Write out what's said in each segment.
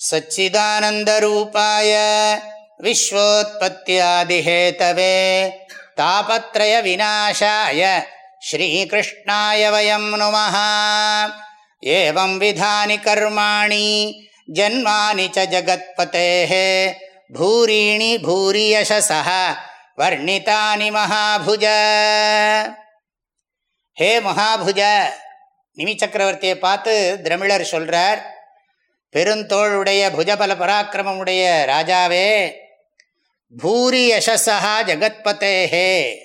सच्चिदानन्दरूपाय विश्वोत्पत्त्यादिहेतवे तापत्रयविनाशाय श्रीकृष्णाय वयं नुमः एवं विधानि कर्माणि जन्मानि च जगत्पतेः भूरीणि भूरि यशसः वर्णितानि महाभुज ஹே மகாபுஜ நிமி சக்கரவர்த்தியை பார்த்து திரமிழர் சொல்றார் பெருந்தோளுடைய புஜபல பராக்கிரமமுடைய ராஜாவே பூரி யசஸா ஜெகத்பதேஹே.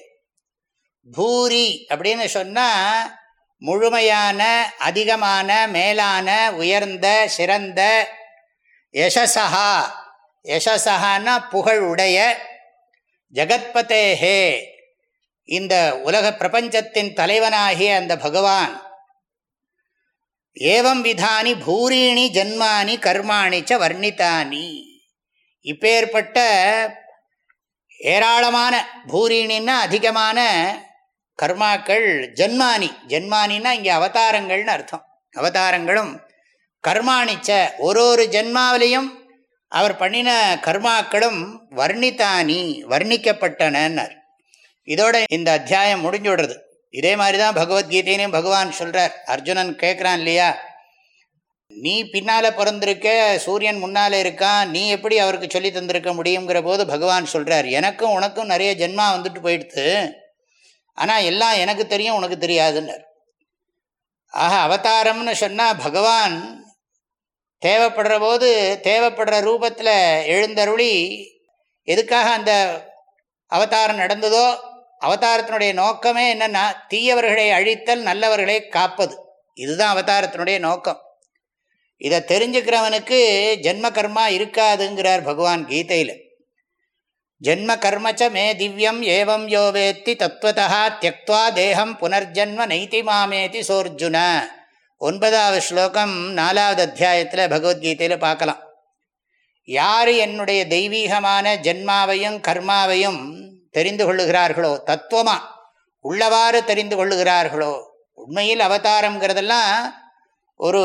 பூரி அப்படின்னு சொன்னால் முழுமையான அதிகமான மேலான உயர்ந்த சிறந்த யசஸா யசஸான்னா புகழுடைய ஜெகத்பதேஹே. இந்த உலக பிரபஞ்சத்தின் தலைவனாகிய அந்த பகவான் ஏவம் விதானி பூரீணி ஜன்மானி கர்மாணி ச வர்ணித்தானி இப்பேற்பட்ட ஏராளமான பூரீணின்னா அதிகமான கர்மாக்கள் ஜன்மானி. ஜன்மானின்னா இங்கே அவதாரங்கள்னு அர்த்தம். அவதாரங்களும் கர்மாணிச்ச ஒரு ஒரு ஜென்மாவிலையும் அவர் பண்ணின கர்மாக்களும் வர்ணித்தானி வர்ணிக்கப்பட்டனர் இதோட இந்த அத்தியாயம் முடிஞ்சு விடுறது. இதே மாதிரி தான் பகவத்கீதையினையும் பகவான் சொல்கிறார் அர்ஜுனன் கேட்குறான் இல்லையா? நீ பின்னால் பிறந்திருக்க சூரியன் முன்னால் இருக்கான் நீ எப்படி அவருக்கு சொல்லி தந்திருக்க முடியுங்கிற போது பகவான் சொல்கிறார் எனக்கும் உனக்கும் நிறைய ஜென்மா வந்துட்டு போயிடுத்து. ஆனால் எல்லாம் எனக்கு தெரியும் உனக்கு தெரியாதுன்னர். ஆக அவதாரம்னு சொன்னால் பகவான் தேவைப்படுற போது தேவைப்படுற ரூபத்தில் எழுந்தருளி எதுக்காக அந்த அவதாரம் நடந்ததோ அவதாரத்தினுடைய நோக்கமே என்னன்னா தீயவர்களை அழித்தல் நல்லவர்களை காப்பது. இதுதான் அவதாரத்தினுடைய நோக்கம். இதை தெரிஞ்சுக்கிறவனுக்கு ஜென்ம கர்மா இருக்காதுங்கிறார் பகவான் கீதையில். ஜென்ம கர்மச்ச மே திவ்யம் ஏவம் யோவேத்தி தத்வதா தத்துவதா தேகம் புனர்ஜன்ம நைத்தி மாமேதி சோர்ஜுன. ஒன்பதாவது ஸ்லோகம் நாலாவது அத்தியாயத்தில் பகவத்கீதையில் பார்க்கலாம். யார் என்னுடைய தெய்வீகமான ஜென்மாவையும் கர்மாவையும் தெரிந்து கொள்ளுகிறார்களோ? தத்துவமாக உள்ளவாறு தெரிந்து கொள்ளுகிறார்களோ? உண்மையில் அவதாரங்கிறதெல்லாம் ஒரு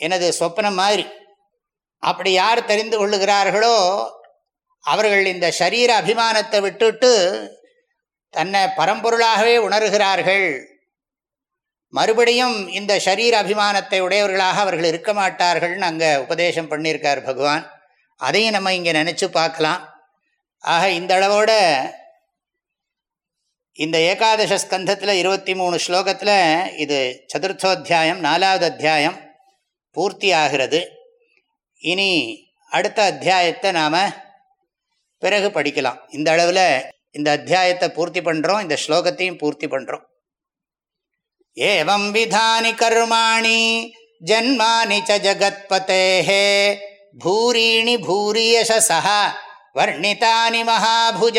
எனது சொப்னம் மாதிரி. அப்படி யார் தெரிந்து கொள்ளுகிறார்களோ அவர்கள் இந்த சரீர அபிமானத்தை விட்டுட்டு தன்னை பரம்பொருளாகவே உணர்கிறார்கள். மறுபடியும் இந்த சரீர அபிமானத்தை உடையவர்களாக அவர்கள் இருக்க மாட்டார்கள்னு அங்கே உபதேசம் பண்ணியிருக்கார் பகவான். அதையும் நம்ம இங்கே நினச்சி பார்க்கலாம். ஆக இந்த அளவோட இந்த ஏகாதச ஸ்கந்தத்தில் இருபத்தி மூணு ஸ்லோகத்தில் இது சதுர்த்தோத்தியாயம் நாலாவது அத்தியாயம் பூர்த்தி ஆகிறது இனி அடுத்த அத்தியாயத்தை நாம் பிறகு படிக்கலாம். இந்த அளவில் இந்த அத்தியாயத்தை பூர்த்தி பண்ணுறோம் இந்த ஸ்லோகத்தையும் பூர்த்தி பண்ணுறோம் ஏவம் விதானி கர்மாணி ஜன்மானி ச ஜகத்பதேஹே பூரீணி பூரியசா வர்ணிதானி மகாபுஜ.